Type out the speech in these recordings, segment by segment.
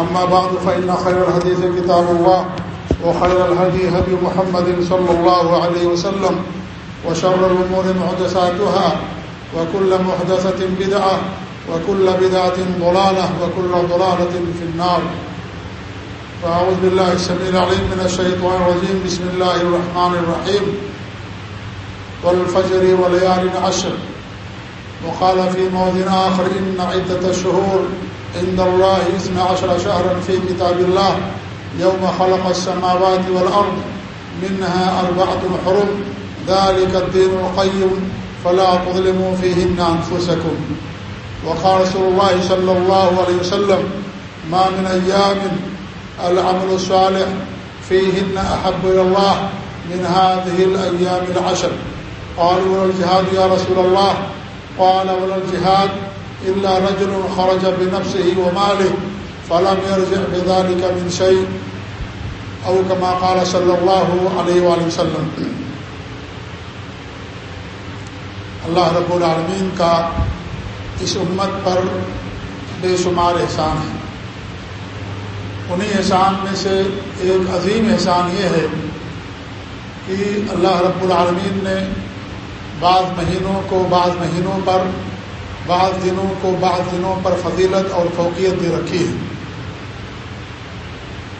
أما بعد، فإن خير الحديث كتاب الله، وخير الهدي هدي محمد صلى الله عليه وسلم، وشر الأمور محدثاتها، وكل محدثة بدعة، وكل بدعة ضلالة، وكل ضلالة في النار. فأعوذ بالله السميع العليم من الشيطان الرجيم. بسم الله الرحمن الرحيم. والفجر وليال عشر. وقال في موضع آخر، إن عدة الشهور عند الله إثنى عشر شهرا في كتاب الله، يوم خلق السماوات والأرض، منها أربعة حرم، ذلك الدين القيم، فلا تظلموا فيهن أنفسكم. وقال رسول الله صلى الله عليه وسلم، ما من أيام العمل الصالح فيهن أحب إلى الله من هذه الأيام العشر. قالوا ولا الجهاد يا رسول الله. قال ولا الجهاد إلا رجل خرج بنفسه وماله فلم يرجع بذلك من شيء أو كما قال صلى الله عليه وآله وسلم. اللہ رب العالمین کا اس امت پر بے شمار احسان ہے۔ انہیں احسان میں سے ایک عظیم احسان یہ ہے کہ اللہ رب العالمین نے بعض مہینوں کو بعض مہینوں پر بعض دنوں کو بعض دنوں پر فضیلت اور فوقیت دے رکھی ہے۔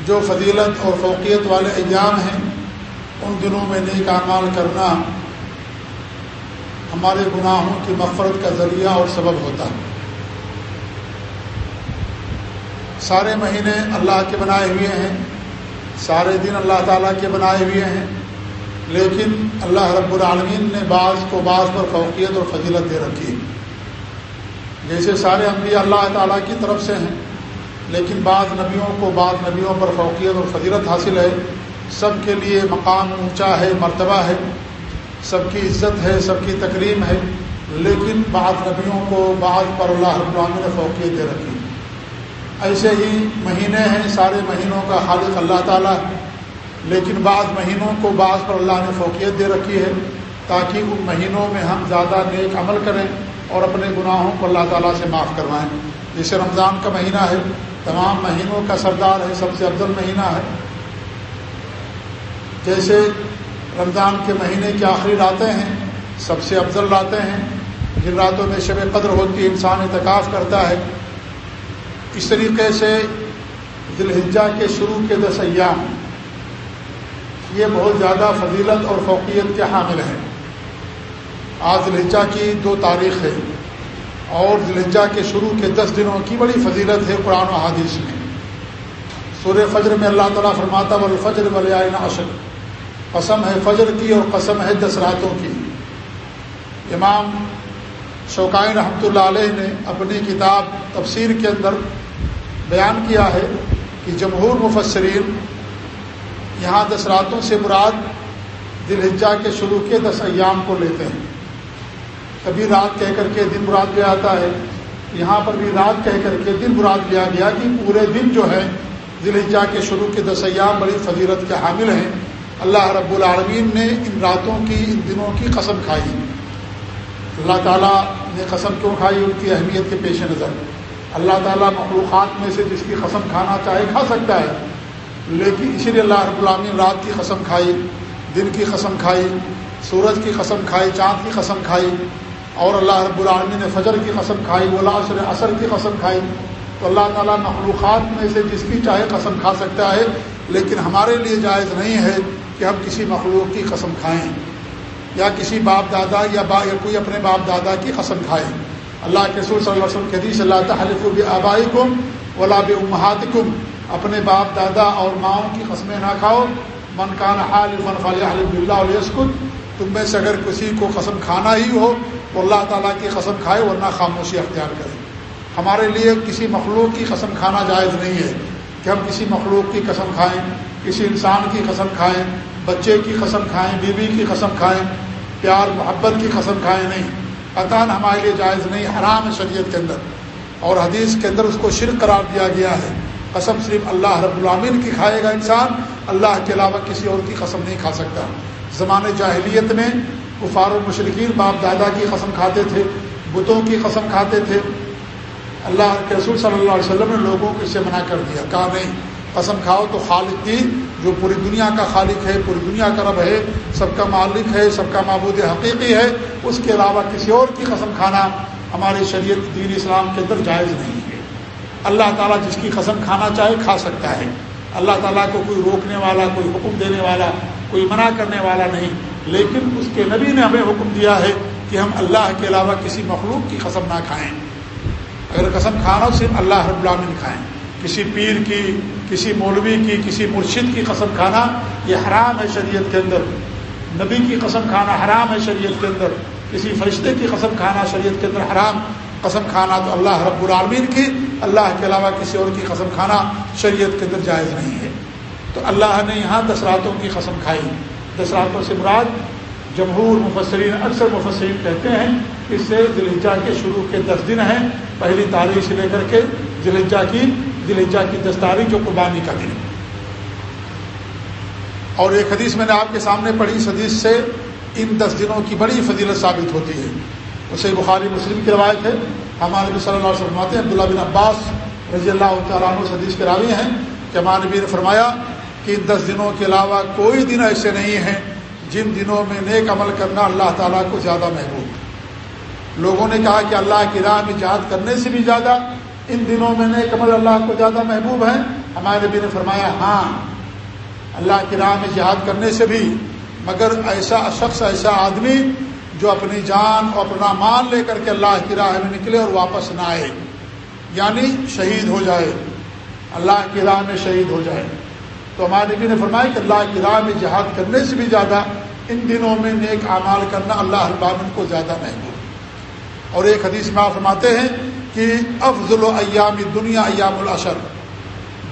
جو فضیلت اور فوقیت والے ایام ہیں، ان دنوں میں نیک اعمال کرنا ہمارے گناہوں کی مفرت کا ذریعہ اور سبب ہوتا ہے۔ سارے مہینے اللہ کے بنائے ہوئے ہیں، سارے دن اللہ تعالیٰ کے بنائے ہوئے ہیں، لیکن اللہ رب العالمین نے بعض کو بعض پر فوقیت اور فضیلت دے رکھی ہے۔ جیسے سارے انبیاء اللہ تعالیٰ کی طرف سے ہیں، لیکن بعض نبیوں کو بعض نبیوں پر فوقیت اور فضیلت حاصل ہے۔ سب کے لیے مقام اونچا ہے، مرتبہ ہے۔ سب کی عزت ہے، سب کی تکریم ہے۔ لیکن بعض نبیوں کو بعض پر اللہ رب العالمین نے فوقیت دے رکھی ایسے ہی مہینے ہیں، سارے مہینوں کا خالق اللہ تعالیٰ۔ لیکن بعض مہینوں کو بعض پر اللہ نے فوقیت دے رکھی ہے، تاکہ ان مہینوں میں ہم زیادہ نیک عمل کریں۔ اور اپنے گناہوں کو اللہ تعالیٰ سے معاف کروائیں۔ جیسے رمضان کا مہینہ ہے۔ تمام مہینوں کا سردار ہے۔ سب سے افضل مہینہ ہے۔ جیسے رمضان کے مہینے کی آخری راتیں ہیں، سب سے افضل راتیں ہیں۔ جن راتوں میں شب قدر ہوتی ہے، انسان اعتکاف کرتا ہے۔ اس طریقے سے دلحجہ کے شروع کے دس ایام، یہ بہت زیادہ فضیلت اور فوقیت کے حامل ہیں۔ آج دلحجہ کی دو تاریخ ہے اور دلحجہ کے شروع کے دس دنوں کی بڑی فضیلت ہے قرآن و حادث میں۔ سورہ فجر میں اللہ تعالیٰ فرماتا والفجر ولیائن عشر۔ قسم ہے فجر کی اور قسم ہے دس راتوں کی۔ امام شوقائن رحمۃ اللہ علیہ نے اپنی کتاب تفسیر کے اندر بیان کیا ہے کہ جمہور مفسرین یہاں دس راتوں سے مراد دلحجہ کے شروع کے دس ایام کو لیتے ہیں۔ کبھی رات کہہ کر کے دن مراد لیا آتا ہے۔ یہاں پر بھی رات کہہ کر کے دن مراد لیا گیا کہ پورے دن جو ہے دلحجہ کے شروع کے دس ایام بڑی فضیرت کے حامل ہیں۔ اللہ رب العالمین نے ان راتوں کی، ان دنوں کی قسم کھائی۔ اللہ تعالیٰ نے قسم کیوں کھائی؟ ان کی اہمیت کے پیش نظر۔ اللہ تعالیٰ مخلوقات میں سے جس کی قسم کھانا چاہے کھا سکتا ہے۔ لیکن اسی لیے اللہ رب العالمین رات کی قسم کھائی، دن کی قسم کھائی، سورج کی قسم کھائی، چاند کی قسم کھائی۔ اور اللہ رب العالمین نے فجر کی قسم کھائی ولا عصر عصر کی قسم کھائی۔ تو اللہ تعالیٰ مخلوقات میں سے جس کی چاہے قسم کھا سکتا ہے، لیکن ہمارے لیے جائز نہیں ہے کہ ہم کسی مخلوق کی قسم کھائیں یا کسی باپ دادا یا با یا کوئی اپنے باپ دادا کی قسم کھائیں۔ اللہ کے سور صلی اللہ علیہ وسلم کے حدیث اللہ تعالیف الب آبائی کم ولاب امہات کم اپنے باپ دادا اور ماؤں کی قسمیں نہ کھاؤ۔ من کان حال من فلیہ اللہ علیہ تم میں سے اگر کسی کو قسم کھانا ہی ہو تو اللہ تعالیٰ کی قسم کھائے ورنہ خاموشی اختیار کرے۔ ہمارے لیے کسی مخلوق کی قسم کھانا جائز نہیں ہے کہ ہم کسی مخلوق کی قسم کھائیں، کسی انسان کی قسم کھائیں، بچے کی قسم کھائیں، بیوی کی قسم کھائیں، پیار، محبت کی قسم کھائیں نہیں۔ عطان ہمارے لیے جائز نہیں، حرام ہے شریعت کے اندر۔ اور حدیث کے اندر اس کو شرک قرار دیا گیا ہے۔ قسم صرف اللہ رب العامن کی کھائے گا انسان، اللہ کے علاوہ کسی اور کی قسم نہیں کھا سکتا۔ زمانے جاہلیت میں کفار المشرقین باپ دادا کی قسم کھاتے تھے، بتوں کی قسم کھاتے تھے۔ اللہ کے رسول صلی اللہ علیہ وسلم نے لوگوں کو اس سے منع کر دیا، کہا نہیں، قسم کھاؤ تو خالق کی، جو پوری دنیا کا خالق ہے، پوری دنیا کا رب ہے، سب کا مالک ہے، سب کا معبود حقیقی ہے، اس کے علاوہ کسی اور کی قسم کھانا ہماری شریعت دین اسلام کے اندر جائز نہیں ہے۔ اللہ تعالیٰ جس کی قسم کھانا چاہے کھا سکتا ہے۔ اللہ تعالیٰ کو کوئی روکنے والا، کوئی حکم دینے والا، کوئی منع کرنے والا نہیں۔ لیکن اس کے نبی نے ہمیں حکم دیا ہے کہ ہم اللہ کے علاوہ کسی مخلوق کی قسم نہ کھائیں۔ اگر قسم کھانا صرف اللہ رب العالمین کھائیں۔ کسی پیر کی، کسی مولوی کی، کسی مرشد کی قسم کھانا، یہ حرام ہے شریعت کے اندر۔ نبی کی قسم کھانا حرام ہے شریعت کے اندر۔ کسی فرشتے کی قسم کھانا شریعت کے اندر حرام۔ قسم کھانا تو اللہ رب العالمین کی، اللہ کے علاوہ کسی اور کی قسم کھانا شریعت کے اندر جائز نہیں ہے۔ تو اللہ نے یہاں دس راتوں کی قسم کھائی۔ دس سے مراد جمہور مفسرین، اکثر مفسرین کہتے ہیں اس سے دلجا کے شروع کے دس دن ہیں، پہلی تاریخ سے لے کر کے دلجا کی دلجا کی دس تاریخ جو قربانی کا دن اور ایک حدیث میں نے آپ کے سامنے پڑھی، اس حدیث سے ان دس دنوں کی بڑی فضیلت ثابت ہوتی ہے۔ اسے بخاری مسلم کی روایت ہے۔ ہمارے نبی صلی اللہ علیہ وسلم ہیں، عبداللہ بن عباس رضی اللہ تعالیٰ عنہ حدیث کے راوی ہیں کہ ہمارے نبی نے فرمایا کہ ان دس دنوں کے علاوہ کوئی دن ایسے نہیں ہیں جن دنوں میں نیک عمل کرنا اللہ تعالیٰ کو زیادہ محبوب لوگوں نے کہا کہ اللہ کی راہ میں جہاد کرنے سے بھی زیادہ ان دنوں میں نیک عمل اللہ کو زیادہ محبوب ہے ہمارے نبی نے فرمایا ہاں اللہ کی راہ میں جہاد کرنے سے بھی، مگر ایسا شخص، ایسا آدمی جو اپنی جان اور اپنا مان لے کر کے اللہ کی راہ میں نکلے اور واپس نہ آئے یعنی شہید ہو جائے، اللہ کی راہ میں شہید ہو جائے۔ تو ہمارے نبی نے فرمایا کہ اللہ کی راہ میں جہاد کرنے سے بھی زیادہ ان دنوں میں نیک اعمال کرنا اللہ البامن کو زیادہ محبوب اور ایک حدیث میں آپ فرماتے ہیں کہ افضل و ایام دنیا ایام الاشر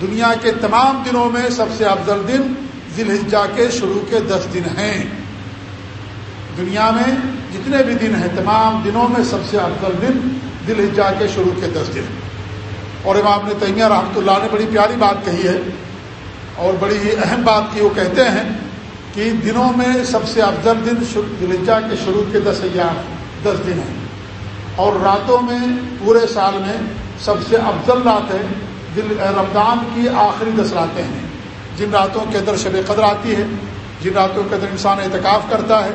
دنیا کے تمام دنوں میں سب سے افضل دن ذی کے شروع کے دس دن ہیں۔ دنیا میں جتنے بھی دن ہیں، تمام دنوں میں سب سے افضل دن دل کے شروع کے دس دن۔ اور امام نے تیمیہ رحمۃ اللہ نے بڑی پیاری بات کہی ہے اور بڑی ہی اہم بات کی وہ کہتے ہیں کہ دنوں میں سب سے افضل دن دلجا کے شروع کے دس ایام، دس دن ہیں۔ اور راتوں میں، پورے سال میں سب سے افضل راتیں دل رمضان کی آخری دس راتیں ہیں۔ جن راتوں کے اندر شب قدر آتی ہے، جن راتوں کے اندر انسان اعتکاف کرتا ہے،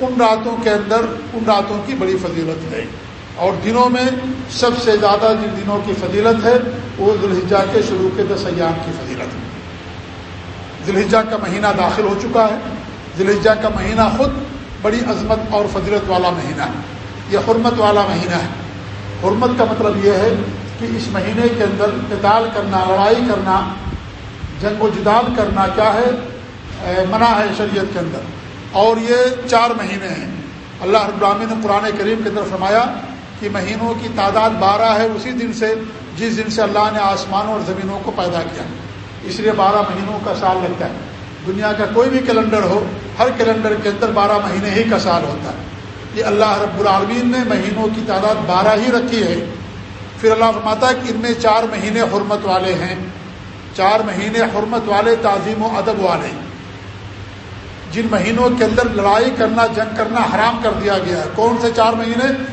ان راتوں کے اندر ان راتوں کی بڑی فضیلت ہے۔ اور دنوں میں سب سے زیادہ جن دنوں کی فضیلت ہے، وہ ذوالحجہ کے شروع کے دس ایام کی فضیلت ہے۔ ذلحجہ کا مہینہ داخل ہو چکا ہے۔ ذلحجہ کا مہینہ خود بڑی عظمت اور فضیلت والا مہینہ ہے۔ یہ حرمت والا مہینہ ہے۔ حرمت کا مطلب یہ ہے کہ اس مہینے کے اندر قتال کرنا، لڑائی کرنا، جنگ و جدال کرنا کیا ہے؟ منع ہے شریعت کے اندر۔ اور یہ چار مہینے ہیں۔ اللہ رب العالمین نے قرآن کریم کے اندر فرمایا کہ مہینوں کی تعداد بارہ ہے۔ اسی دن سے، جس دن سے اللہ نے آسمانوں اور زمینوں کو پیدا کیا۔ اس لیے بارہ مہینوں کا سال لگتا ہے۔ دنیا کا کوئی بھی کیلنڈر ہو، ہر کیلنڈر کے اندر بارہ مہینے ہی کا سال ہوتا ہے۔ یہ اللہ رب العالمین نے مہینوں کی تعداد بارہ ہی رکھی ہے۔ پھر اللہ فرماتا ہے کہ ان میں چار مہینے حرمت والے ہیں۔ چار مہینے حرمت والے تعظیم و ادب والے۔ جن مہینوں کے اندر لڑائی کرنا، جنگ کرنا حرام کر دیا گیا ہے۔ کون سے چار مہینے؟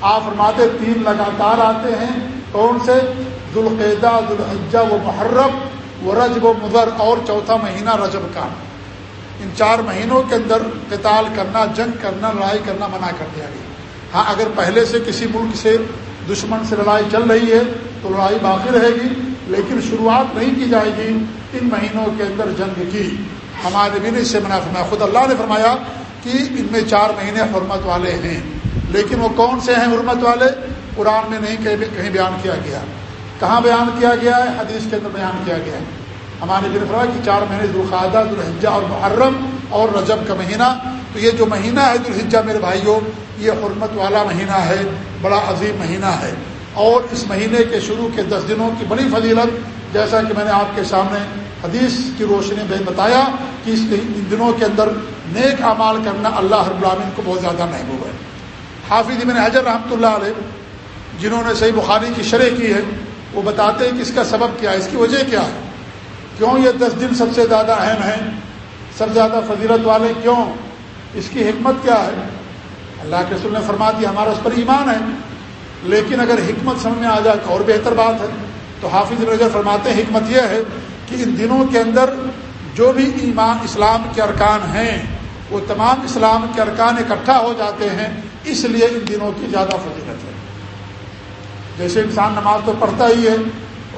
آپ فرماتے تین لگاتار آتے ہیں۔ کون سے؟ ذوالقیدہ ذوالحجہ و محرم۔ وہ رجب و مضر اور چوتھا مہینہ رجب کا۔ ان چار مہینوں کے اندر قتال کرنا، جنگ کرنا، لڑائی کرنا منع کر دیا گیا۔ ہاں اگر پہلے سے کسی ملک سے دشمن سے لڑائی چل رہی ہے تو لڑائی باقی رہے گی، لیکن شروعات نہیں کی جائے گی۔ ان مہینوں کے اندر جنگ کی۔ ہمارے بھی نے اس سے منع فرمایا، خود اللہ نے فرمایا کہ ان میں چار مہینے حرمت والے ہیں۔ لیکن وہ کون سے ہیں حرمت والے؟ قرآن میں نہیں کہیں بیان کیا گیا۔ کہاں بیان کیا گیا ہے؟ حدیث کے اندر بیان کیا گیا ہے۔ ہمارے بھی کہ چار مہینے دلخادہ دلحجہ اور محرم اور رجب کا مہینہ۔ تو یہ جو مہینہ ہے دلحجہ میرے بھائیوں، یہ حرمت والا مہینہ ہے، بڑا عظیم مہینہ ہے۔ اور اس مہینے کے شروع کے دس دنوں کی بڑی فضیلت، جیسا کہ میں نے آپ کے سامنے حدیث کی روشنی میں بتایا کہ اس ان دنوں کے اندر نیک اعمال کرنا اللہ رب العالمین کو بہت زیادہ محبوب ہے۔ حافظ ابن حضر رحمۃ اللہ علیہ، جنہوں نے صحیح بخاری کی شرح کی ہے وہ بتاتے ہیں کہ اس کا سبب کیا ہے، اس کی وجہ کیا ہے؟ کیوں یہ دس دن سب سے زیادہ اہم ہیں؟ سب سے زیادہ فضیلت والے کیوں؟ اس کی حکمت کیا ہے؟ اللہ کے رسول نے فرما دیا ہمارا اس پر ایمان ہے۔ لیکن اگر حکمت سمجھ میں آ جائے تو اور بہتر بات ہے۔ تو حافظ نظر فرماتے ہیں، حکمت یہ ہے کہ ان دنوں کے اندر جو بھی ایمان اسلام کے ارکان ہیں، وہ تمام اسلام کے ارکان اکٹھا ہو جاتے ہیں۔ اس لیے ان دنوں کی زیادہ فضیلت ہے۔ جیسے انسان نماز تو پڑھتا ہی ہے،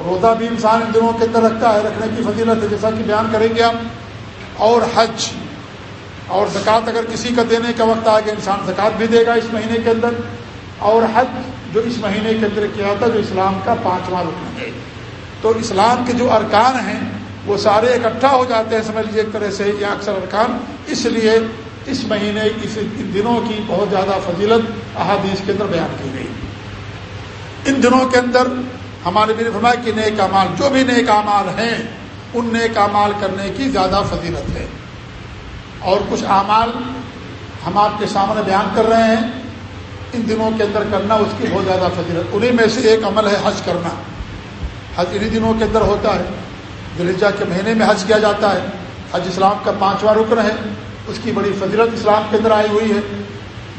روزہ بھی انسان ان دنوں کے اندر رکھتا ہے، رکھنے کی فضیلت ہے، جیسا کہ بیان کریں گے آپ اور حج، اور زکوٰۃ اگر کسی کا دینے کا وقت آ گیا انسان زکوٰۃ بھی دے گا اس مہینے کے اندر۔ اور حج جو اس مہینے کے اندر کیا تھا جو اسلام کا پانچواں رکن ہے۔ تو اسلام کے جو ارکان ہیں، وہ سارے اکٹھا ہو جاتے ہیں، سمجھ لیجیے، ایک طرح سے یہ اکثر ارکان۔ اس لیے اس مہینے، اس دنوں کی بہت زیادہ فضیلت احادیث کے اندر بیان کی گئی۔ ان دنوں کے اندر ہمارے بھی فرمایا کہ نیک امال جو بھی نیک امال ہیں، ان نیک امال کرنے کی زیادہ فضیلت ہے۔ اور کچھ اعمال ہم آپ کے سامنے بیان کر رہے ہیں، ان دنوں کے اندر کرنا اس کی بہت زیادہ فضیلت۔ انہیں میں سے ایک عمل ہے حج کرنا۔ حج انہیں دنوں کے اندر ہوتا ہے۔ دلجا کے مہینے میں حج کیا جاتا ہے۔ حج اسلام کا پانچواں رکن ہے۔ اس کی بڑی فضیلت اسلام کے اندر آئی ہوئی ہے۔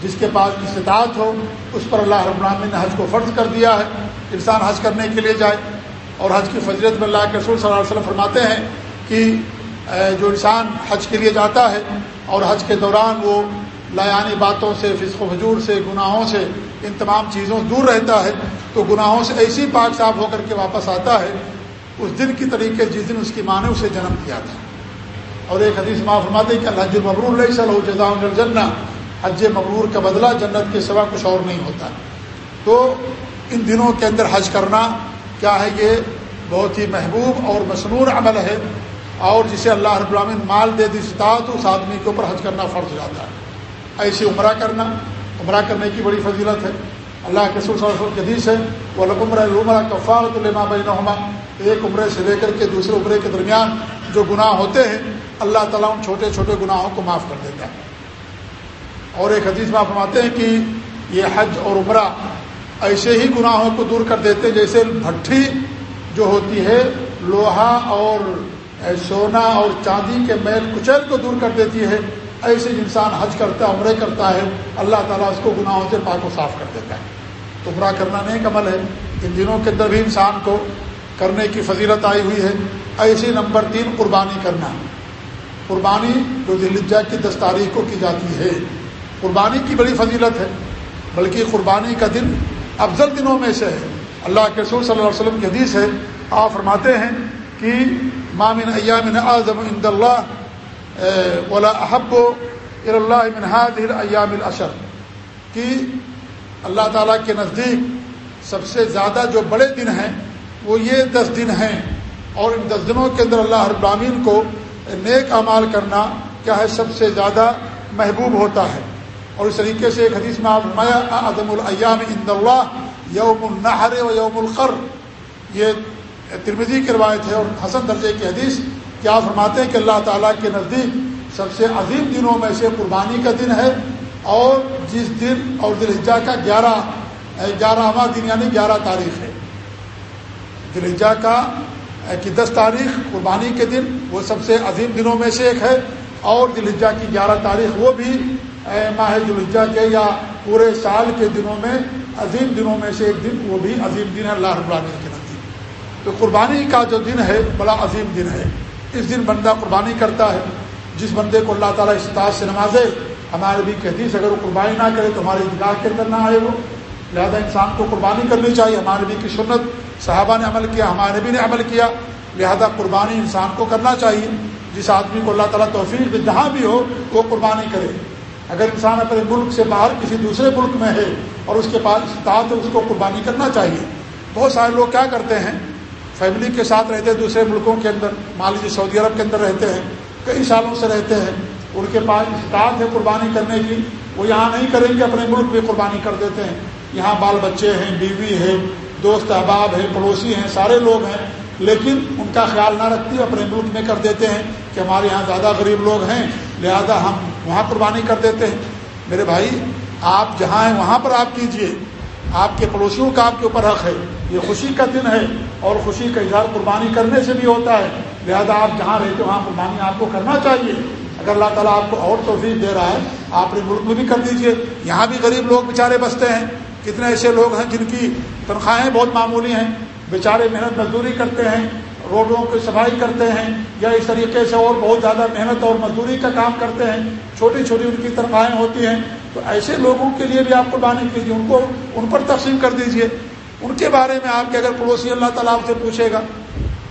جس کے پاس استطاعت ہو، اس پر اللہ رب العالمین نے حج کو فرض کر دیا ہے، انسان حج کرنے کے لیے جائے۔ اور حج کی فضیلت میں اللہ کے رسول صلی اللہ علیہ وسلم فرماتے ہیں کہ جو انسان حج کے لیے جاتا ہے، اور حج کے دوران وہ لایانی باتوں سے، فسق و حجور سے، گناہوں سے، ان تمام چیزوں سے دور رہتا ہے، تو گناہوں سے ایسی پاک صاف ہو کر کے واپس آتا ہے، اس دن کی طریقے، جس دن اس کی ماں نے اسے جنم کیا تھا۔ اور ایک حدیث ماں فرماتے کہ اللہ المبرور علیہ صلی جزا الجنہ حج مبرور کا بدلہ جنت کے سوا کچھ اور نہیں ہوتا۔ تو ان دنوں کے اندر حج کرنا کیا ہے یہ بہت ہی محبوب اور مصنور عمل ہے اور جسے اللہ رب العالمین مال دے دی ستا تو اس آدمی کے اوپر حج کرنا فرض ہو جاتا ہے۔ ایسے عمرہ کرنا، عمرہ کرنے کی بڑی فضیلت ہے۔ اللہ کے سر صلی حدیث ہے وہ لمرہ عمرہ کفارت الما بینہما ایک عمرے سے لے کر کے دوسرے عمرے کے درمیان جو گناہ ہوتے ہیں، اللہ تعالیٰ ان چھوٹے چھوٹے گناہوں کو معاف کر دیتا ہے۔ اور ایک حدیث میں فرماتے ہیں کہ یہ حج اور عمرہ ایسے ہی گناہوں کو دور کر دیتے جیسے بھٹی جو ہوتی ہے، لوہا اور سونا اور چاندی کے میل کچل کو دور کر دیتی ہے۔ ایسے انسان حج کرتا ہے، عمرے کرتا ہے، اللہ تعالیٰ اس کو گناہوں سے پاک و صاف کر دیتا ہے۔ تو عمرہ کرنا نہیں عمل ہے۔ ان دنوں کے اندر بھی انسان کو کرنے کی فضیلت آئی ہوئی ہے۔ ایسی نمبر تین، قربانی کرنا۔ قربانی جو دلجا کی دس تاریخ کو کی جاتی ہے۔ قربانی کی بڑی فضیلت ہے، بلکہ قربانی کا دن افضل دنوں میں سے ہے۔ اللہ کے رسول صلی اللہ علیہ وسلم کی حدیث ہے، آپ فرماتے ہیں کہ مامن ایامن اعظم عند اللہ ولا احب اللہ من ایام الاشر کہ اللہ تعالیٰ کے نزدیک سب سے زیادہ جو بڑے دن ہیں، وہ یہ دس دن ہیں۔ اور ان دس دنوں کے اندر اللہ ابرامین کو نیک اعمال کرنا کیا ہے، سب سے زیادہ محبوب ہوتا ہے۔ اور اس طریقے سے ایک حدیث میں آپ مایا عدم الایام اند اللہ، یوم النحر و یوم القر۔ یہ ترمزی کی روایت ہے اور حسن درجے کی حدیث۔ کیا فرماتے ہیں کہ اللہ تعالیٰ کے نزدیک سب سے عظیم دنوں میں سے قربانی کا دن ہے؟ اور جس دن اور دلجا کا گیارہ گیارہواں دن یعنی گیارہ تاریخ ہے۔ دلجا کا کہ دس تاریخ، قربانی کے دن، وہ سب سے عظیم دنوں میں سے ایک ہے۔ اور دلجا کی گیارہ تاریخ، وہ بھی ماہ دلجا کے یا پورے سال کے دنوں میں، عظیم دنوں میں سے ایک دن، وہ بھی عظیم دن ہے، اللہ رب العالمین کے نزدیک تو قربانی کا جو دن ہے، بڑا عظیم دن ہے۔ اس دن بندہ قربانی کرتا ہے، جس بندے کو اللہ تعالیٰ استاذ سے نوازے، ہمارے بھی کہتی اگر وہ قربانی نہ کرے تو ہماری نگاہ کے اندر نہ آئے وہ۔ لہذا انسان کو قربانی کرنی چاہیے۔ ہمارے نبی کی سنت، صحابہ نے عمل کیا، ہمارے نبی نے عمل کیا۔ لہذا قربانی انسان کو کرنا چاہیے۔ جس آدمی کو اللہ تعالیٰ توفیق جہاں بھی ہو، وہ قربانی کرے۔ اگر انسان اپنے ملک سے باہر کسی دوسرے ملک میں ہے اور اس کے پاس استطاعت ہے، اس کو قربانی کرنا چاہیے۔ بہت سارے لوگ کیا کرتے ہیں؟ فیملی کے ساتھ رہتے ہیں دوسرے ملکوں کے اندر، مان لیجیے سعودی عرب کے اندر رہتے ہیں، کئی سالوں سے رہتے ہیں۔ ان کے پاس استطاعت ہے قربانی کرنے کی، وہ یہاں نہیں کریں گے، اپنے ملک میں قربانی کر دیتے ہیں۔ یہاں بال بچے ہیں، بیوی ہے، دوست احباب ہیں، پڑوسی ہیں، سارے لوگ ہیں۔ لیکن ان کا خیال نہ رکھتی، اپنے ملک میں کر دیتے ہیں کہ ہمارے یہاں زیادہ غریب لوگ ہیں۔ لہذا ہم وہاں قربانی کر دیتے ہیں۔ میرے بھائی، آپ جہاں ہیں وہاں پر آپ کیجیے۔ آپ کے پڑوسیوں کا آپ کے اوپر حق ہے۔ یہ خوشی کا دن ہے اور خوشی کا اظہار قربانی کرنے سے بھی ہوتا ہے۔ لہذا آپ جہاں رہتے وہاں قربانی آپ کو کرنا چاہیے۔ اگر اللہ تعالیٰ آپ کو اور توفیق دے رہا ہے، آپ اپنے ملک میں بھی کر دیجیے۔ یہاں بھی غریب لوگ بیچارے بستے ہیں۔ کتنے ایسے لوگ ہیں جن کی تنخواہیں بہت معمولی ہیں۔ بیچارے محنت مزدوری کرتے ہیں۔ روڈوں کی صفائی کرتے ہیں یا اس طریقے سے اور بہت زیادہ محنت اور مزدوری کا کام کرتے ہیں، چھوٹی چھوٹی ان کی تنخواہیں ہوتی ہیں، تو ایسے لوگوں کے لیے بھی آپ قربانی کیجیے ان کو، ان پر تقسیم کر دیجیے۔ ان کے بارے میں آپ کے اگر پڑوسی اللہ تعالیٰ آپ سے پوچھے گا،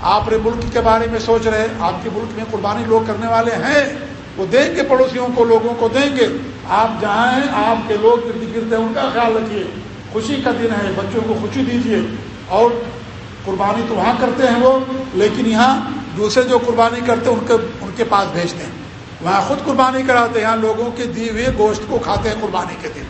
آپ اپنے ملک کے بارے میں سوچ رہے آپ کے ملک میں قربانی لوگ کرنے والے ہیں، وہ دیں گے پڑوسیوں کو، لوگوں کو دیں گے۔ آپ جہاں ہیں، آپ کے لوگ گرد گرد ہیں، ان کا خیال رکھیے۔ خوشی کا دن ہے، بچوں کو خوشی دیجیے۔ اور قربانی تو وہاں کرتے ہیں وہ، لیکن یہاں دوسرے جو قربانی کرتے ہیں، ان کے ان کے پاس بھیجتے ہیں۔ وہاں خود قربانی کراتے ہیں، یہاں لوگوں کے دیے ہوئے گوشت کو کھاتے ہیں قربانی کے دن۔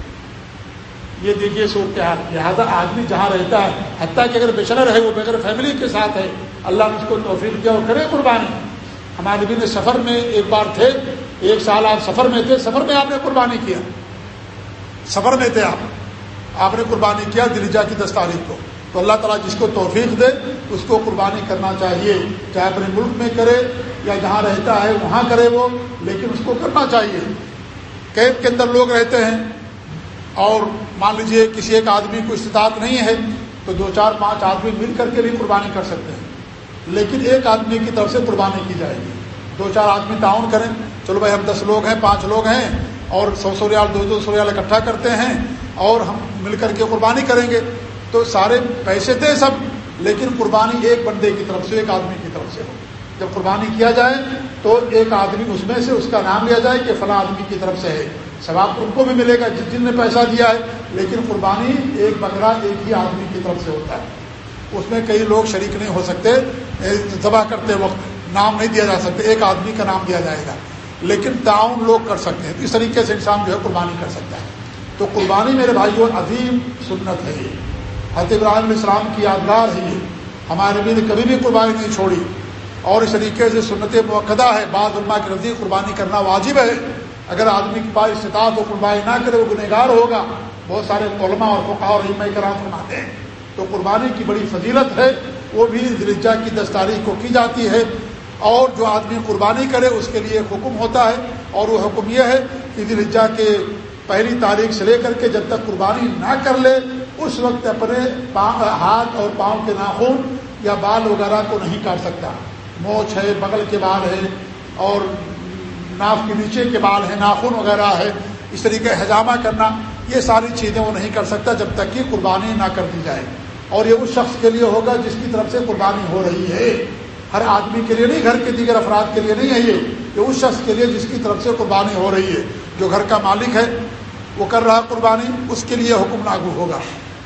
یہ دیکھیے صورت حال لہٰذا آدمی جہاں رہتا ہے، حتیٰ کہ اگر بچڑا رہے، وہ بغیر فیملی کے ساتھ ہے۔ اللہ نے اس کو توفیق دیا اور کرے قربانی۔ ہمارے نبی نے سفر میں ایک بار تھے، ایک سال آپ سفر میں تھے، سفر میں آپ نے قربانی کیا۔ سفر میں تھے آپ۔ آپ نے قربانی کیا دلجا کی دس تاریخ کو۔ تو اللہ تعالیٰ جس کو توفیق دے، اس کو قربانی کرنا چاہیے۔ چاہے اپنے ملک میں کرے یا جہاں رہتا ہے، وہاں کرے وہ، لیکن اس کو کرنا چاہیے۔ کیب کے اندر لوگ رہتے ہیں۔ اور مان لیجیے کسی ایک آدمی کو استطاعت نہیں ہے، تو دو چار پانچ آدمی مل کر کے بھی قربانی کر سکتے ہیں۔ لیکن ایک آدمی کی طرف سے قربانی کی جائے گی۔ دو چار آدمی تعاون کریں۔ چلو بھائی، ہم دس لوگ ہیں، پانچ لوگ ہیں، اور سو سو ریال، دو دو سو ریال اکٹھا کرتے ہیں، اور ہم مل کر کے قربانی کریں گے۔ تو سارے پیسے تھے سب، لیکن قربانی ایک بندے کی طرف سے، ایک آدمی کی طرف سے۔ ہو جب قربانی کیا جائے تو ایک آدمی اس میں سے اس کا نام لیا جائے کہ فلاں آدمی کی طرف سے ہے۔ ثواب ان کو بھی ملے گا جس جن نے پیسہ دیا ہے، لیکن قربانی ایک بکرا ایک ہی آدمی کی طرف سے ہوتا ہے۔ اس میں کئی لوگ شریک نہیں ہو سکتے، ذبح کرتے وقت نام نہیں دیا جا سکتا ایک آدمی کا نام دیا جائے گا۔ لیکن تعاون لوگ کر سکتے ہیں۔ اس طریقے سے انسان جو ہے قربانی کر سکتا ہے۔ تو قربانی میرے بھائیوں عظیم سنت ہے۔ یہ حضرت ابراہیم علیہ السلام کی یادگار ہے یہ۔ ہمارے نبی نے کبھی بھی قربانی نہیں چھوڑی۔ اور اس طریقے سے سنت موقع ہے۔ بعض علماء کے نزدیک قربانی کرنا واجب ہے۔ اگر آدمی کے پاس استطاعت ہو قربانی نہ کرے، وہ گنہگار ہوگا۔ بہت سارے علماء اور فقہ اور علم کرام فرماتے ہیں۔ تو قربانی کی بڑی فضیلت ہے۔ وہ بھی دلجا کی دس تاریخ کو کی جاتی ہے۔ اور جو آدمی قربانی کرے، اس کے لیے ایک حکم ہوتا ہے۔ اور وہ حکم یہ ہے کہ دلجا کے پہلی تاریخ سے لے کر کے جب تک قربانی نہ کر لے اس وقت اپنے ہاتھ اور پاؤں کے ناخن یا بال وغیرہ کو نہیں کاٹ سکتا۔ موچ ہے، بغل کے بال ہے اور ناف کے نیچے کے بال ہیں، ناخن وغیرہ ہے۔ اس طریقے حجامہ کرنا، یہ ساری چیزیں وہ نہیں کر سکتا جب تک کہ قربانی نہ کر دی جائے۔ اور یہ اس شخص کے لیے ہوگا جس کی طرف سے قربانی ہو رہی ہے۔ ہر آدمی کے لیے نہیں، گھر کے دیگر افراد کے لیے نہیں ہے یہ۔ یہ اس شخص کے لیے جس کی طرف سے قربانی ہو رہی ہے۔ جو گھر کا مالک ہے، وہ کر رہا قربانی، اس کے لیے حکم لاگو ہوگا۔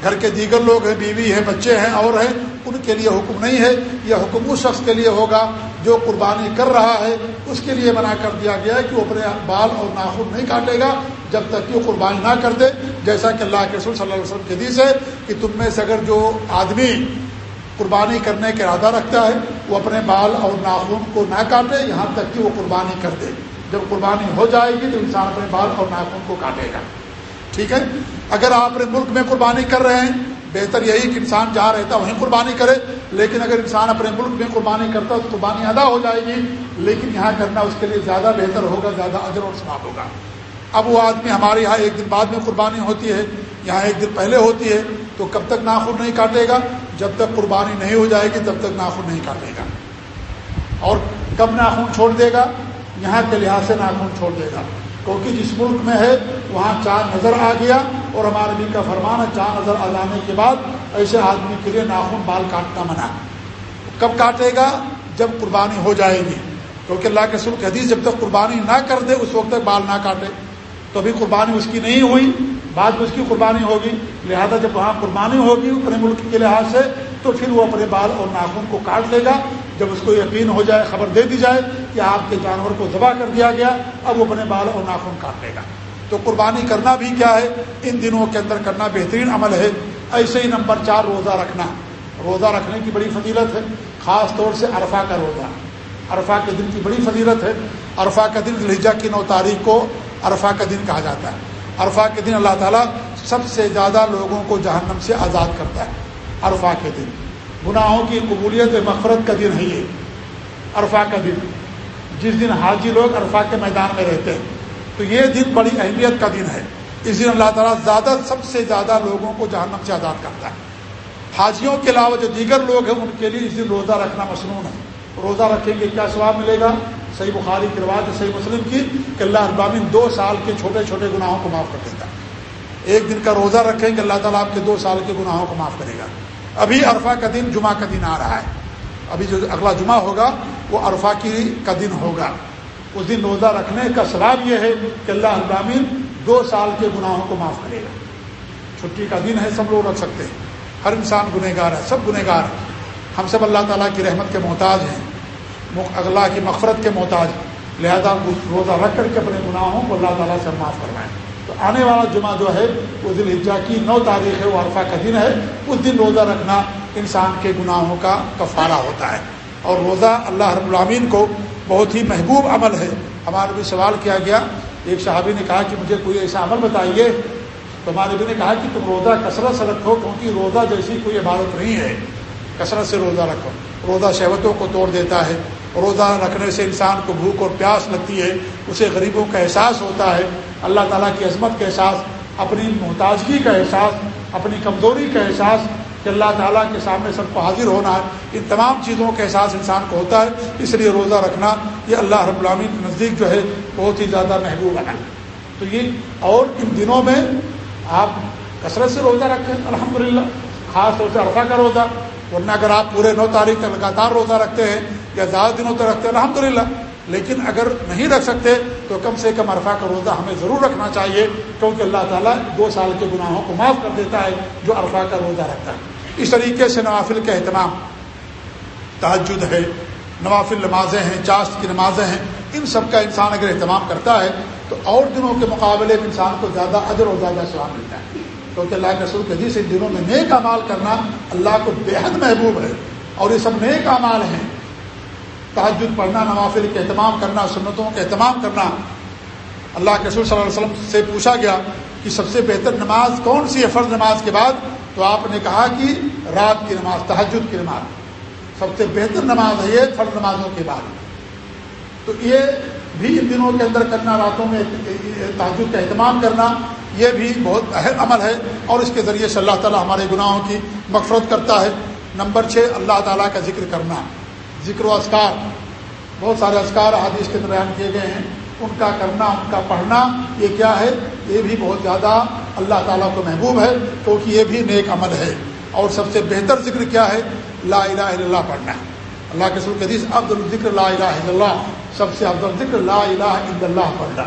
گھر کے دیگر لوگ ہیں، بیوی ہیں، بچے ہیں، اور ہیں، ان کے لیے حکم نہیں ہے۔ یہ حکم اس شخص کے لیے ہوگا جو قربانی کر رہا ہے۔ اس کے لیے منع کر دیا گیا ہے کہ وہ اپنے بال اور ناخن نہیں کاٹے گا جب تک کہ وہ قربانی نہ کر دے۔ جیسا کہ اللہ کے رسول صلی اللہ علیہ وسلم کے حدیث ہے کہ تم میں سے اگر جو آدمی قربانی کرنے کا ارادہ رکھتا ہے، وہ اپنے بال اور ناخن کو نہ کاٹے، یہاں تک کہ وہ قربانی کر دے۔ جب قربانی ہو جائے گی تو انسان اپنے بال اور ناخن کو کاٹے گا۔ ٹھیک ہے؟ اگر آپ اپنے ملک میں قربانی کر رہے ہیں، بہتر یہی کہ انسان جہاں رہتا وہیں قربانی کرے۔ لیکن اگر انسان اپنے ملک میں قربانی کرتا تو قربانی ادا ہو جائے گی۔ لیکن یہاں کرنا اس کے لیے زیادہ بہتر ہوگا، زیادہ اجر اور ثواب ہوگا۔ اب وہ آدمی ہمارے یہاں ایک دن بعد میں قربانی ہوتی ہے، یہاں ایک دن پہلے ہوتی ہے، تو کب تک ناخن نہیں کاٹے گا؟ جب تک قربانی نہیں ہو جائے گی، تب تک ناخن نہیں کاٹے گا۔ اور کب ناخن چھوڑ دے گا؟ یہاں کے لحاظ سے ناخن چھوڑ دے گا۔ کیونکہ جس ملک میں ہے، وہاں چاند نظر آ گیا اور ہمارے نبی کا فرمان ہے چاند نظر آ جانے کے بعد ایسے آدمی کے لیے ناخن بال کاٹنا منع۔ کب کاٹے گا؟ جب قربانی ہو جائے گی۔ کیونکہ اللہ کے سلک حدیث جب تک قربانی نہ کر دے، اس وقت تک بال نہ کاٹے۔ تو ابھی قربانی اس کی نہیں ہوئی، بعد میں اس کی قربانی ہوگی۔ لہذا جب وہاں قربانی ہوگی اپنے ملک کے لحاظ سے تو پھر وہ اپنے بال اور ناخن کو کاٹ لے گا۔ جب اس کو یقین ہو جائے، خبر دے دی جائے کہ آپ کے جانور کو ذبح کر دیا گیا، اب وہ اپنے بال اور ناخن کاٹ لے گا۔ تو قربانی کرنا بھی کیا ہے؟ ان دنوں کے اندر کرنا بہترین عمل ہے۔ ایسے ہی نمبر چار، روزہ رکھنا۔ روزہ رکھنے کی بڑی فضیلت ہے، خاص طور سے عرفہ کا روزہ۔ عرفہ کے دن کی بڑی فضیلت ہے۔ عرفہ کا دن لہجہ کی نو تاریخ کو عرفہ کا دن کہا جاتا ہے۔ عرفہ کے دن اللہ تعالیٰ سب سے زیادہ لوگوں کو جہنم سے آزاد کرتا ہے۔ عرفہ کے دن۔ گناہوں کی قبولیت مغفرت کا دن ہے یہ، عرفہ کا دن۔ جس دن حاجی لوگ عرفہ کے میدان میں رہتے ہیں، تو یہ دن بڑی اہمیت کا دن ہے۔ اس دن اللہ تعالیٰ زیادہ سب سے زیادہ لوگوں کو جہنم سے آزاد کرتا ہے۔ حاجیوں کے علاوہ جو دیگر لوگ ہیں، ان کے لیے اس دن روزہ رکھنا مصنون ہے۔ روزہ رکھیں گے کیا ثواب ملے گا؟ صحیح بخاری کی روایت صحیح مسلم کی، کہ اللہ ابامین دو سال کے چھوٹے چھوٹے گناہوں کو معاف کر دیتا ہے۔ ایک دن کا روزہ رکھیں گے، اللہ تعالیٰ آپ کے دو سال کے گناہوں کو معاف کرے گا۔ ابھی عرفہ کا دن جمعہ کا دن آ رہا ہے۔ ابھی جو اگلا جمعہ ہوگا، وہ عرفہ کی کا دن ہوگا۔ اس دن روزہ رکھنے کا ثواب یہ ہے کہ اللہ ابامین دو سال کے گناہوں کو معاف کرے گا۔ چھٹی کا دن ہے، سب لوگ رکھ سکتے ہیں۔ ہر انسان گنہ گار ہے، سب گنہ گار ہیں۔ ہم سب اللہ تعالیٰ کی رحمت کے محتاج ہیں۔ اللہ کی مغفرت کے محتاج لہذا روزہ رکھ کر کے اپنے گناہوں کو اللہ تعالیٰ سے معاف کروائیں۔ آنے والا جمعہ جو ہے، وہ دل الجا کی نو تاریخ ہے، وہ عرفہ کا دن ہے۔ اس دن روزہ رکھنا انسان کے گناہوں کا کفارہ ہوتا ہے۔ اور روزہ اللہ رب العامین کو بہت ہی محبوب عمل ہے۔ ہمارے بھی سوال کیا گیا۔ ایک صحابی نے کہا کہ مجھے کوئی ایسا عمل بتائیے۔ تو ہمارے بھی نے کہا کہ تم روزہ کثرت سے رکھو، کیونکہ روزہ جیسی کوئی عبادت نہیں ہے۔ کثرت سے روزہ رکھو۔ روزہ شہوتوں کو توڑ دیتا ہے۔ روزہ رکھنے سے انسان کو بھوک اور پیاس لگتی ہے۔ اسے غریبوں کا احساس ہوتا ہے۔ اللہ تعالیٰ کی عظمت کا احساس، اپنی محتاجگی کا احساس، اپنی کمزوری کا احساس کہ اللہ تعالیٰ کے سامنے سب کو حاضر ہونا ہے۔ ان تمام چیزوں کا احساس انسان کو ہوتا ہے، اس لیے روزہ رکھنا یہ اللہ رب العامی کے نزدیک جو ہے بہت ہی زیادہ محبوب ہے۔ تو یہ اور ان دنوں میں آپ کثرت سے روزہ رکھیں الحمد خاص طور سے عرفہ کا روزہ۔ ورنہ اگر آپ پورے نو تاریخ تک لگاتار روزہ رکھتے ہیں یا زیادہ دنوں تک رکھتے ہیں الحمد لیکن اگر نہیں رکھ سکتے تو کم سے کم عرفہ کا روزہ ہمیں ضرور رکھنا چاہیے، کیونکہ اللہ تعالیٰ دو سال کے گناہوں کو معاف کر دیتا ہے جو عرفہ کا روزہ رکھتا ہے۔ اس طریقے سے نوافل کا اہتمام تحجد ہے، نوافل نمازیں ہیں چاشت کی نمازیں ہیں، ان سب کا انسان اگر اہتمام کرتا ہے تو اور دنوں کے مقابلے میں انسان کو زیادہ ادر و زیادہ سواب ملتا ہے۔ کیونکہ اللہ کے رسول کے ان دنوں میں نیک امال کرنا اللہ کو بےحد محبوب ہے اور یہ سب نیک امال ہیں۔ تحجد پڑھنا، نوافل کے اہتمام کرنا، سنتوں کے اہتمام کرنا۔ اللہ کے رسول صلی اللہ علیہ وسلم سے پوچھا گیا کہ سب سے بہتر نماز کون سی ہے فرض نماز کے بعد؟ تو آپ نے کہا کہ رات کی نماز تحجد کی نماز۔ سب سے بہتر نماز ہے یہ فرض نمازوں کے بعد۔ تو یہ بھی ان دنوں کے اندر کرنا، راتوں میں تحجد کا اہتمام کرنا، یہ بھی بہت اہم عمل ہے۔ اور اس کے ذریعے سے اللہ تعالیٰ ہمارے گناہوں کی مغفرت کرتا ہے۔ نمبر چھ، اللہ تعالیٰ کا ذکر کرنا۔ ذکر و اذکار، بہت سارے اذکار حادث کے بیان کیے گئے ہیں۔ ان کا کرنا، ان کا پڑھنا، یہ کیا ہے؟ یہ بھی بہت زیادہ اللہ تعالیٰ کو محبوب ہے، کیونکہ یہ بھی نیک عمل ہے۔ اور سب سے بہتر ذکر کیا ہے؟ لا الہ الا اللہ پڑھنا۔ اللہ کے سر حدیث عبد الذکر لا الہ الا اللہ، سب سے افضل ذکر لا الہ الا اللہ پڑھنا۔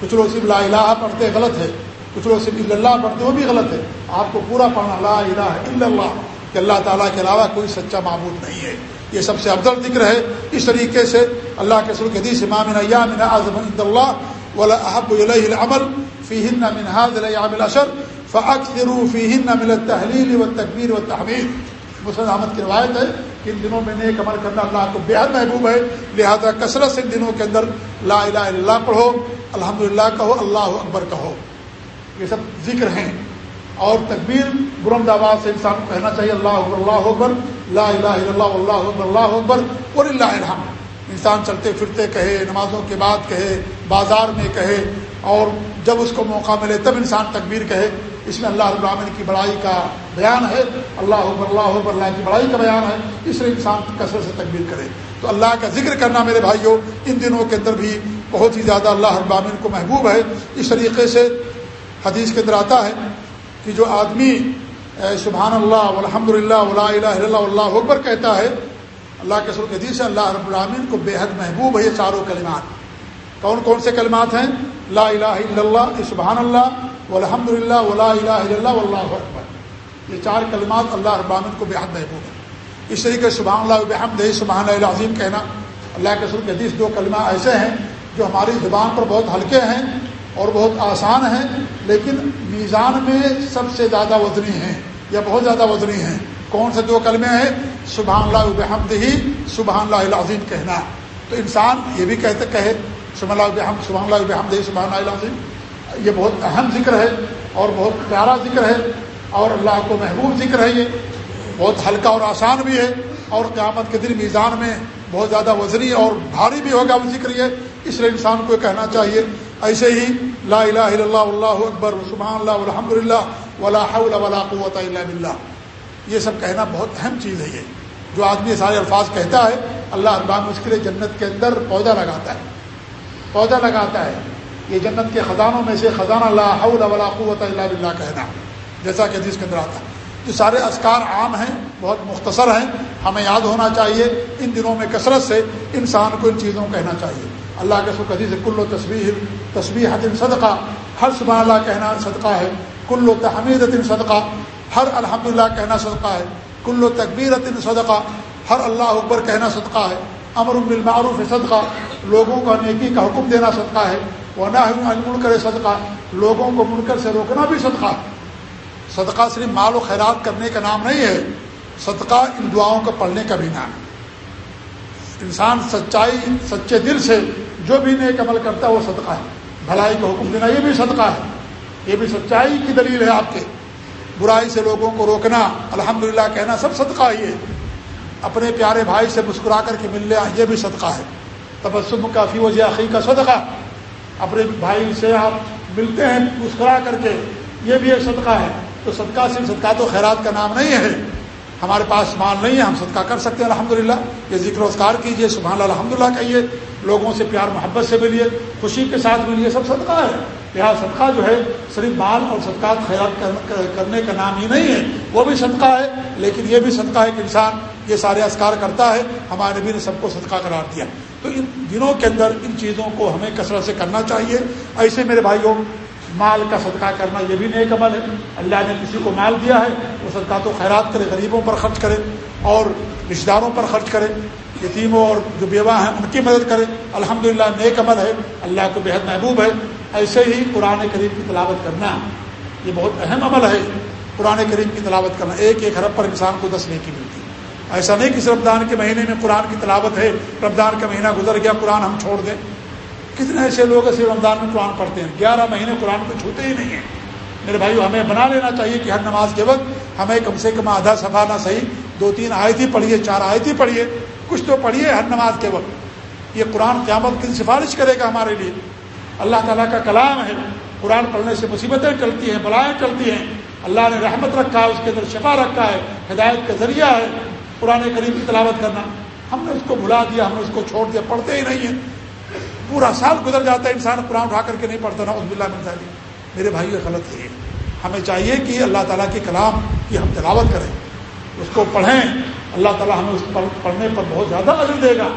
کچھ لوگ صرف لا الہ پڑھتے غلط ہے کچھ لوگ صرف اللہ پڑھتے وہ بھی غلط ہے آپ کو پورا پڑھنا لا الہ الا اللہ، کہ اللہ تعالیٰ کے علاوہ کوئی سچا معبود نہیں ہے۔ یہ سب سے افضل ذکر ہے اس طریقے سے اللہ کے سلک حدیث امام ایام اعظم اللہ ولا احب الیہ العمل فیہن من هذا الايام الاشر فاكثروا فیہن من التحلیل والتکبیر والتحمید۔ مسلم احمد کی روایت ہے کہ ان دنوں میں نیک عمل کرنا اللہ کو بےحد محبوب ہے، لہذا کثرت سے ان دنوں کے اندر لا الہ الا اللہ پڑھو، الحمدللہ کہو، اللہ اکبر کہو۔ یہ سب ذکر ہیں۔ اور تکبیر برمد آباد سے انسان کو کہنا چاہیے، اللہ اکبر اللہ اکبر، لا الہ الا اللہ اللہ اکبر اللہ اکبر اور اللہ الحم انسان چلتے پھرتے کہے، نمازوں کے بعد کہے، بازار میں کہے، اور جب اس کو موقع ملے تب انسان تکبیر کہے۔ اس میں اللہ العالمین کی بڑائی کا بیان ہے، اللہ اکبر اللہ اکبر، اللہ کی بڑائی کا بیان ہے۔ اس لیے انسان کثرت سے تکبیر کرے۔ تو اللہ کا ذکر کرنا میرے بھائیوں، ان دنوں کے اندر بھی بہت ہی زیادہ اللہ ابامین کو محبوب ہے۔ اس طریقے سے حدیث کے اندر آتا ہے کہ جو آدمی سبحان اللہ الحمد للہ ولا اللہ اکبر کہتا ہے، اللہ کے سر حدیث اللہ رب العامین کو بے حد محبوب ہے یہ چاروں کلمات۔ کون کون سے کلمات ہیں؟ لا الہ الا اللہ سبحان اللہ الحمد للہ ولا الہ الا اللہ اللہ اکبر۔ یہ چار کلمات اللہ رب العامین کو بے حد محبوب ہے اس طریقے سبحان اللہ بحمد سبحان اللہ عظیم کہنا، اللہ کے سر حدیث دو کلمہ ایسے ہیں جو ہماری زبان پر بہت ہلکے ہیں اور بہت آسان ہیں، لیکن میزان میں سب سے زیادہ وزنی ہیں، یا بہت زیادہ وزنی ہیں۔ کون سے دو کلمے ہیں؟ سبحان اللہ بحمد ہی سبحان اللہ عظیم کہنا۔ تو انسان یہ بھی کہتے، کہے، سبحان اللہ بحمد سبحان اللہ بحمد ہی سبحان اللہ عظیم یہ بہت اہم ذکر ہے اور بہت پیارا ذکر ہے اور اللہ کو محبوب ذکر ہے یہ۔ بہت ہلکا اور آسان بھی ہے اور قیامت کے دن میزان میں بہت زیادہ وزنی اور بھاری بھی ہوگا وہ ذکر یہ۔ اس لیے انسان کو کہنا چاہیے ایسے ہی لا الہ الا اللہ اللہ اکبر، سبحان اللہ الحمد للہ ولا حول ولا قوت الا باللہ۔ یہ سب کہنا بہت اہم چیز ہے یہ۔ جو آدمی سارے الفاظ کہتا ہے، اللہ ابام اس کے لیے جنت کے اندر پودا لگاتا ہے۔ پودا لگاتا ہے۔ یہ جنت کے خزانوں میں سے خزانہ لا حول ولا قوت الا باللہ کہنا، جیسا کہ جس کے اندر آتا ہے۔ جو سارے اسکار عام ہیں، بہت مختصر ہیں۔ ہمیں یاد ہونا چاہیے، ان دنوں میں کثرت سے انسان کو ان چیزوں کو کہنا چاہیے۔ اللہ کے سو سے کل و تصویر تصویر حتم صدقہ، ہر سبحان اللہ کہنا صدقہ ہے، کل و تحمید صدقہ، ہر الحمد للہ کہنا صدقہ ہے، کل و تقبیر صدقہ، ہر اللہ اکبر کہنا صدقہ ہے، امر بالمعروف صدقہ، لوگوں کا نیکی کا حکم دینا صدقہ ہے وہ نہ کرے صدقہ، لوگوں کو منکر سے روکنا بھی صدقہ ہے۔ صدقہ صرف مال و خیرات کرنے کا نام نہیں ہے، صدقہ ان دعاؤں کو پڑھنے کا بھی نام ہے۔ انسان سچائی، سچے دل سے جو بھی نیک عمل کرتا ہے وہ صدقہ ہے۔ بھلائی کا حکم دینا یہ بھی صدقہ ہے۔ یہ بھی سچائی کی دلیل ہے آپ کے۔ برائی سے لوگوں کو روکنا الحمد کہنا سب صدقہ ہی ہے۔ اپنے پیارے بھائی سے مسکرا کر کے مل لیا یہ بھی صدقہ ہے۔ تبسم کافی وجہ عقی کا صدقہ۔ اپنے بھائی سے آپ ملتے ہیں، مسکرا کر کے، یہ بھی ایک صدقہ ہے۔ تو صدقہ صرف صدقہ تو خیرات کا نام نہیں ہے۔ ہمارے پاس مال نہیں ہے، ہم صدقہ کر سکتے ہیں الحمد یہ ذکر وسکار کیجیے سبحان اللہ الحمد للہ کہیے۔ لوگوں سے پیار محبت سے ملیے، خوشی کے ساتھ ملیے، سب صدقہ ہے۔ لہٰذا صدقہ جو ہے، صرف مال اور صدقات خیرات کرنے کا نام ہی نہیں ہے۔ وہ بھی صدقہ ہے، لیکن یہ بھی صدقہ ہے کہ انسان، یہ سارے اسکار کرتا ہے۔ ہمارے نبی نے سب کو صدقہ قرار دیا۔ تو ان دنوں کے اندر ان چیزوں کو ہمیں کثرت سے کرنا چاہیے۔ ایسے میرے بھائیوں، مال کا صدقہ کرنا یہ بھی نیک عمل ہے۔ اللہ نے کسی کو مال دیا ہے، وہ صدقہ تو خیرات کرے، غریبوں پر خرچ کرے۔ اور رشتہ داروں پر خرچ کرے یتیموں اور جو بیوہ ہیں ان کی مدد کرے الحمد للہ نیک عمل ہے، اللہ کو بےحد محبوب ہے۔ ایسے ہی قرآن کریم کی تلاوت کرنا یہ بہت اہم عمل ہے۔ قرآن کریم کی تلاوت کرنا، ایک ایک حرب پر انسان کو دس نیکی ملتی ایسا نہیں کہ رمضان کے مہینے میں قرآن کی تلاوت ہے، رمضان کا مہینہ گزر گیا، قرآن ہم چھوڑ دیں۔ کتنے ایسے لوگ ایسے رمضان میں قرآن پڑھتے ہیں۔ گیارہ مہینے قرآن کو چھوتے ہی نہیں ہیں۔ میرے بھائی ہمیں بنا لینا چاہیے کہ ہر نماز کے وقت ہمیں کم سے کم آدھا صفحہ نہ صحیح دو تین آیت پڑھیے، چار آیت پڑھیے، کچھ تو پڑھیے ہر نماز کے وقت۔ یہ قرآن قیامت کی سفارش کرے گا ہمارے لیے۔ اللہ تعالیٰ کا کلام ہے، قرآن پڑھنے سے مصیبتیں چلتی ہیں، بلائیں چلتی ہیں۔ اللہ نے رحمت رکھا ہے اس کے اندر شفا رکھا ہے، ہدایت کا ذریعہ ہے۔ قرآن کریم کی تلاوت کرنا۔ ہم نے اس کو بھلا دیا، ہم نے اس کو چھوڑ دیا، پڑھتے ہی نہیں ہیں۔ پورا سال گزر جاتا ہے، انسان قرآن اٹھا کر کے نہیں پڑھتا نا عزب اللہ ملتا میرے بھائی یہ غلط ہے۔ ہمیں چاہیے کہ اللہ تعالیٰ کے کلام کی ہم تلاوت کریں۔ اس کو پڑھیں۔ اللہ تعالیٰ ہمیں اس پر پڑھنے پر بہت زیادہ عزر دے گا۔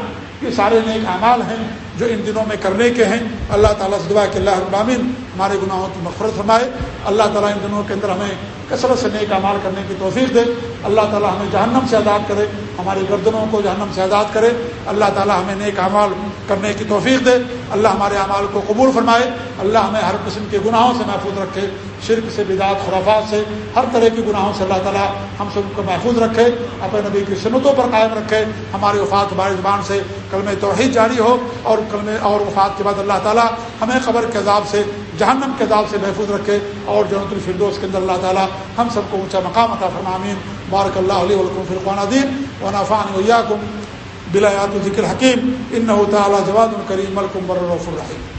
یہ سارے نیک اعمال ہیں جو ان دنوں میں کرنے کے ہیں۔ اللہ تعالیٰ سے دعا کہ اللہ ابامن ہمارے گناہوں کی مفرت فرمائے۔ اللہ تعالیٰ ان دنوں کے اندر ہمیں کثرت سے نیک امال کرنے کی توفیق دے۔ اللہ تعالیٰ ہمیں جہنم سے آزاد کرے ہماری گردنوں کو جہنم سے آزاد کرے۔ اللہ تعالیٰ ہمیں نیک اعمال کرنے کی توفیق دے۔ اللہ ہمارے اعمال کو قبول فرمائے۔ اللہ ہمیں ہر قسم کے گناہوں سے محفوظ رکھے۔ شرک سے، بدعت، خرافات سے، ہر طرح کے گناہوں سے اللہ تعالیٰ ہم سب کو محفوظ رکھے۔ اپنے نبی کی سنتوں پر قائم رکھے۔ ہماری وفات ہماری زبان سے کلم توحید جاری ہو اور کلم اور وفات کے بعد اللہ تعالیٰ ہمیں قبر کے عذاب سے جہنم کے عذاب سے محفوظ رکھے اور جنت الفردوس کے اندر اللہ تعالیٰ ہم سب کو اونچا مقام عطا فرمامین بارک اللہ علیہ ولکم فرقان عدیم و نافان ویاکم بلایات ذکر حکیم۔ ان تعالیٰ جواد الکریم ملکم برف الرحیم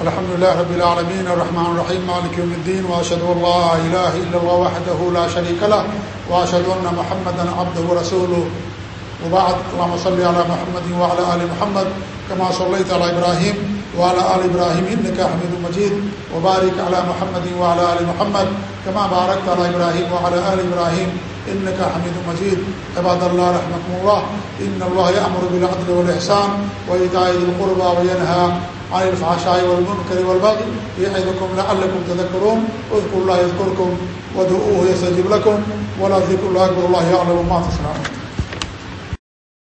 الحمد لله رب العالمين الرحمن الرحيم مالك يوم الدين وأشهد أن لا إله إلا الله وحده لا شريك له وأشهد أن محمدا عبده ورسوله وبعد. اللهم صل على محمد وعلى آل محمد كما صليت على إبراهيم وعلى آل إبراهيم إنك حميد مجيد. وبارك على محمد وعلى آل محمد كما باركت على إبراهيم وعلى آل إبراهيم إنك حميد مجيد. عباد الله، رحمكم الله. إن الله يأمر بالعدل والإحسان وإيتاء ذي القربى وينهى عن الفحشاء والمنكر والبغي يعظكم لعلكم تذكرون. اذكروا الله يذكركم ودعوه يستجب لكم. ولا ذكر الله أكبر. الله يعلم ما تصنعون.